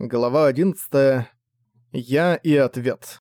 Глава 11. Я и ответ.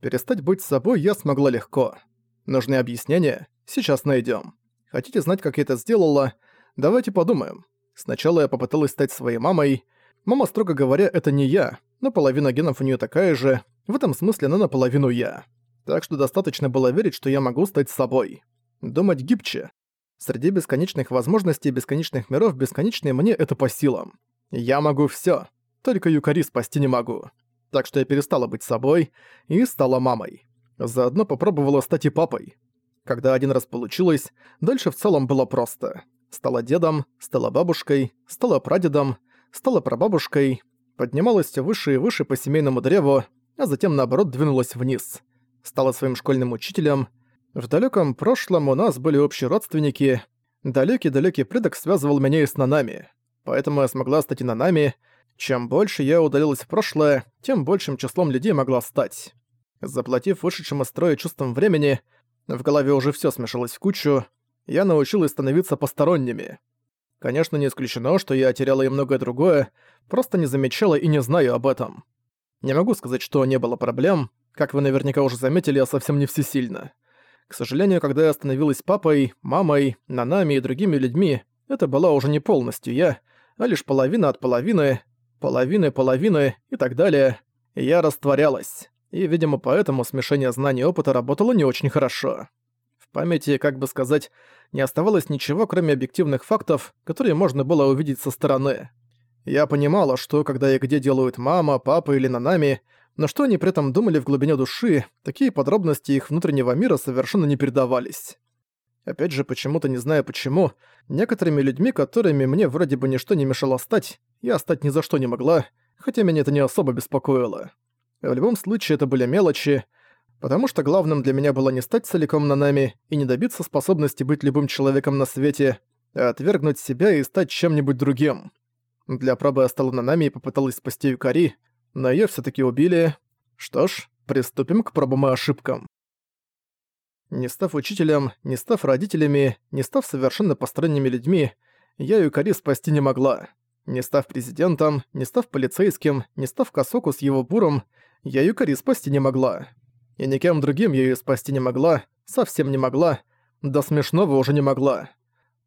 Перестать быть собой я смогла легко. Нужны объяснения? Сейчас найдем. Хотите знать, как я это сделала? Давайте подумаем. Сначала я попыталась стать своей мамой. Мама, строго говоря, это не я, но половина генов у нее такая же. В этом смысле она наполовину я. Так что достаточно было верить, что я могу стать собой. Думать гибче. Среди бесконечных возможностей бесконечных миров бесконечные мне это по силам. Я могу всё, только Юкари спасти не могу. Так что я перестала быть собой и стала мамой. Заодно попробовала стать и папой. Когда один раз получилось, дальше в целом было просто. Стала дедом, стала бабушкой, стала прадедом, стала прабабушкой, поднималась всё выше и выше по семейному древу, а затем наоборот двинулась вниз. Стала своим школьным учителем. В далёком прошлом у нас были общие родственники. Далёкий-далёкий предок связывал меня и с Нанами поэтому я смогла стать инанами. Чем больше я удалилась в прошлое, тем большим числом людей могла стать. Заплатив вышедшим из строя чувством времени, в голове уже всё смешалось в кучу, я научилась становиться посторонними. Конечно, не исключено, что я теряла и многое другое, просто не замечала и не знаю об этом. Не могу сказать, что не было проблем, как вы наверняка уже заметили, я совсем не всесильна. К сожалению, когда я становилась папой, мамой, нанами и другими людьми, это была уже не полностью я, а лишь половина от половины, половины половины и так далее. Я растворялась. И, видимо, поэтому смешение знаний и опыта работало не очень хорошо. В памяти, как бы сказать, не оставалось ничего, кроме объективных фактов, которые можно было увидеть со стороны. Я понимала, что когда и где делают мама, папа или нанами, но что они при этом думали в глубине души, такие подробности их внутреннего мира совершенно не передавались. Опять же, почему-то не знаю почему, некоторыми людьми, которыми мне вроде бы ничто не мешало стать, я стать ни за что не могла, хотя меня это не особо беспокоило. В любом случае, это были мелочи, потому что главным для меня было не стать целиком на нами и не добиться способности быть любым человеком на свете, а отвергнуть себя и стать чем-нибудь другим. Для пробы я стала на нами и попыталась спасти Юкари, но её всё-таки убили. Что ж, приступим к пробам и ошибкам. Не став учителем, не став родителями, не став совершенно посторонними людьми, я Юкари спасти не могла. Не став президентом, не став полицейским, не став Косоку с его буром, я Юкари спасти не могла. И никем другим я её спасти не могла, совсем не могла, до смешного уже не могла.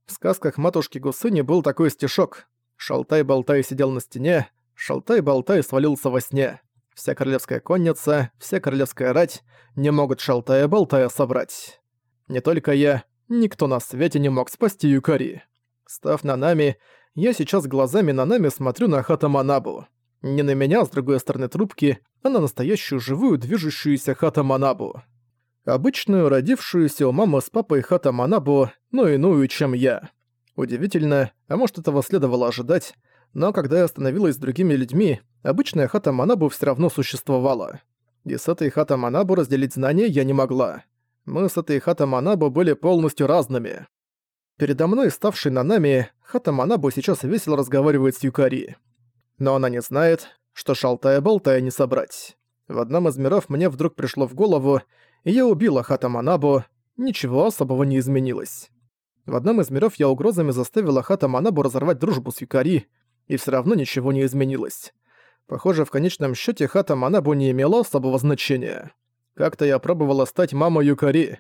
В сказках матушки Гусыни был такой стишок «Шалтай-болтай сидел на стене, шалтай-болтай свалился во сне» вся королевская конница, вся королевская рать не могут шалтая-болтая собрать. Не только я, никто на свете не мог спасти Юкари. Став на нами, я сейчас глазами на нами смотрю на Хата Манабу. Не на меня с другой стороны трубки, а на настоящую живую движущуюся Хата Манабу. Обычную, родившуюся у мамы с папой Хата Манабу, но иную, чем я. Удивительно, а может этого следовало ожидать, но когда я становилась с другими людьми, обычная хата Манабу все равно существовала. И с этой хата Манабу разделить знания я не могла. Мы с этой хата Манабу были полностью разными. Передо мной, ставшей Нанами, хата Манабу сейчас весело разговаривает с Юкари. Но она не знает, что шалтая-болтая не собрать. В одном из миров мне вдруг пришло в голову, и я убила хата Манабу, ничего особого не изменилось. В одном из миров я угрозами заставила хата Манабу разорвать дружбу с Юкари, и все равно ничего не изменилось. Похоже, в конечном счете хата Манабу не имела особого значения. Как-то я пробовала стать мамой Юкари.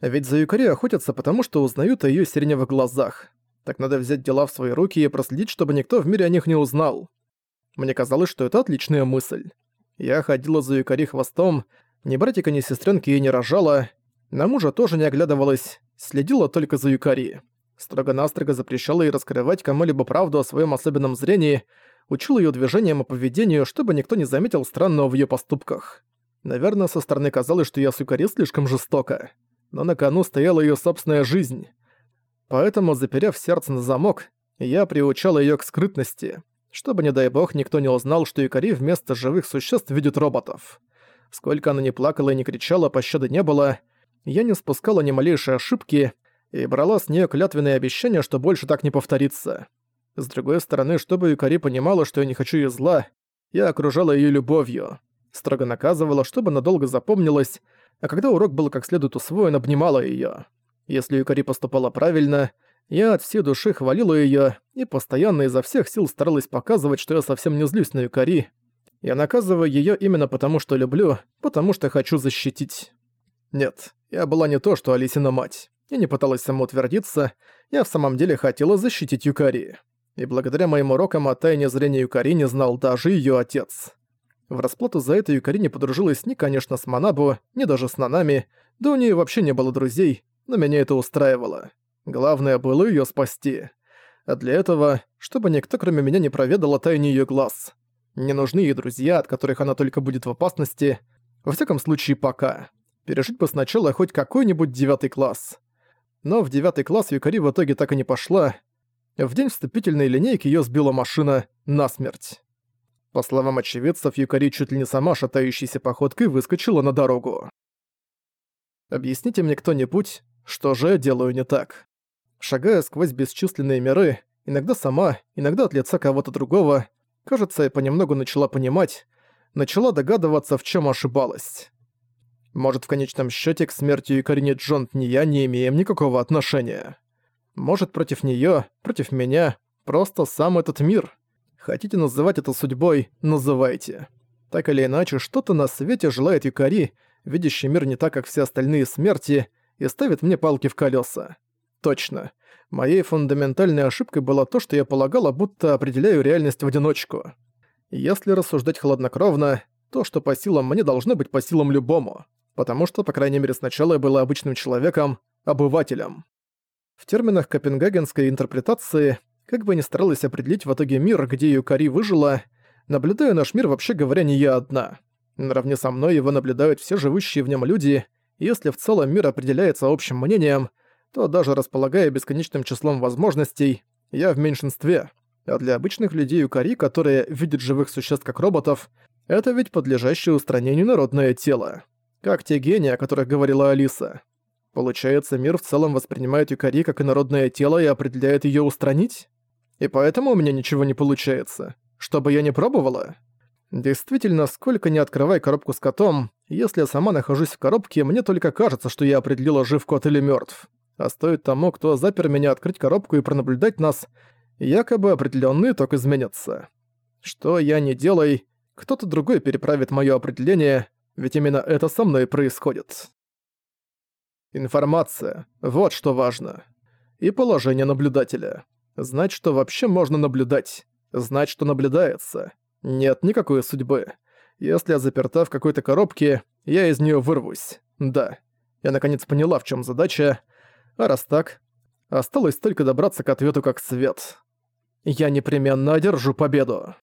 Ведь за Юкари охотятся потому, что узнают о её сиреневых глазах. Так надо взять дела в свои руки и проследить, чтобы никто в мире о них не узнал. Мне казалось, что это отличная мысль. Я ходила за Юкари хвостом, ни братика, ни сестренки ей не рожала, на мужа тоже не оглядывалась, следила только за Юкари строго-настрого запрещала ей раскрывать кому-либо правду о своем особенном зрении, учил ее движениям и поведению, чтобы никто не заметил странного в ее поступках. Наверное, со стороны казалось, что я с Юкари слишком жестоко. Но на кону стояла ее собственная жизнь. Поэтому, заперев сердце на замок, я приучал ее к скрытности, чтобы, не дай бог, никто не узнал, что Юкари вместо живых существ видит роботов. Сколько она не плакала и не кричала, пощады не было, я не спускала ни малейшей ошибки, и брала с нее клятвенные обещания, что больше так не повторится. С другой стороны, чтобы Юкари понимала, что я не хочу ей зла, я окружала ее любовью, строго наказывала, чтобы надолго запомнилась, а когда урок был как следует усвоен, обнимала ее. Если Юкари поступала правильно, Я от всей души хвалила её и постоянно изо всех сил старалась показывать, что я совсем не злюсь на Юкари. Я наказываю её именно потому, что люблю, потому что хочу защитить. Нет, я была не то, что Алисина мать. Я не пыталась самоутвердиться, я в самом деле хотела защитить Юкари. И благодаря моим урокам о тайне зрения Юкари не знал даже её отец. В расплату за это Юкари не подружилась ни, конечно, с Манабу, ни даже с Нанами, да у нее вообще не было друзей, но меня это устраивало. Главное было её спасти. А для этого, чтобы никто кроме меня не проведал о тайне её глаз. Не нужны ей друзья, от которых она только будет в опасности. Во всяком случае, пока. Пережить бы сначала хоть какой-нибудь девятый класс. Но в девятый класс Юкари в итоге так и не пошла. В день вступительной линейки её сбила машина насмерть. По словам очевидцев, Юкари чуть ли не сама шатающейся походкой выскочила на дорогу. Объясните мне кто-нибудь, что же я делаю не так? Шагая сквозь бесчисленные миры, иногда сама, иногда от лица кого-то другого, кажется, я понемногу начала понимать, начала догадываться, в чем ошибалась. Может, в конечном счете к смерти Юкарине Джонт ни я не имеем никакого отношения. Может, против нее, против меня, просто сам этот мир. Хотите называть это судьбой, называйте. Так или иначе, что-то на свете желает Юкари, видящий мир не так, как все остальные смерти, и ставит мне палки в колеса. Точно. Моей фундаментальной ошибкой было то, что я полагала, будто определяю реальность в одиночку. Если рассуждать хладнокровно, то, что по силам мне, должно быть по силам любому. Потому что, по крайней мере, сначала я была обычным человеком, обывателем. В терминах копенгагенской интерпретации, как бы ни старалась определить в итоге мир, где Юкари выжила, наблюдаю наш мир, вообще говоря, не я одна. Наравне со мной его наблюдают все живущие в нем люди, и если в целом мир определяется общим мнением, то даже располагая бесконечным числом возможностей, я в меньшинстве. А для обычных людей Юкари, которые видят живых существ как роботов, это ведь подлежащее устранению народное тело. Как те гении, о которых говорила Алиса. Получается, мир в целом воспринимает Юкари как инородное тело и определяет ее устранить? И поэтому у меня ничего не получается. Чтобы я не пробовала? Действительно, сколько не открывай коробку с котом, если я сама нахожусь в коробке, мне только кажется, что я определила, жив кот или мертв а стоит тому, кто запер меня открыть коробку и пронаблюдать нас, якобы определенный итог изменится. Что я не делай, кто-то другой переправит мое определение, ведь именно это со мной происходит. Информация. Вот что важно. И положение наблюдателя. Знать, что вообще можно наблюдать. Знать, что наблюдается. Нет никакой судьбы. Если я заперта в какой-то коробке, я из нее вырвусь. Да. Я наконец поняла, в чем задача. А раз так, осталось только добраться к ответу как свет. Я непременно одержу победу.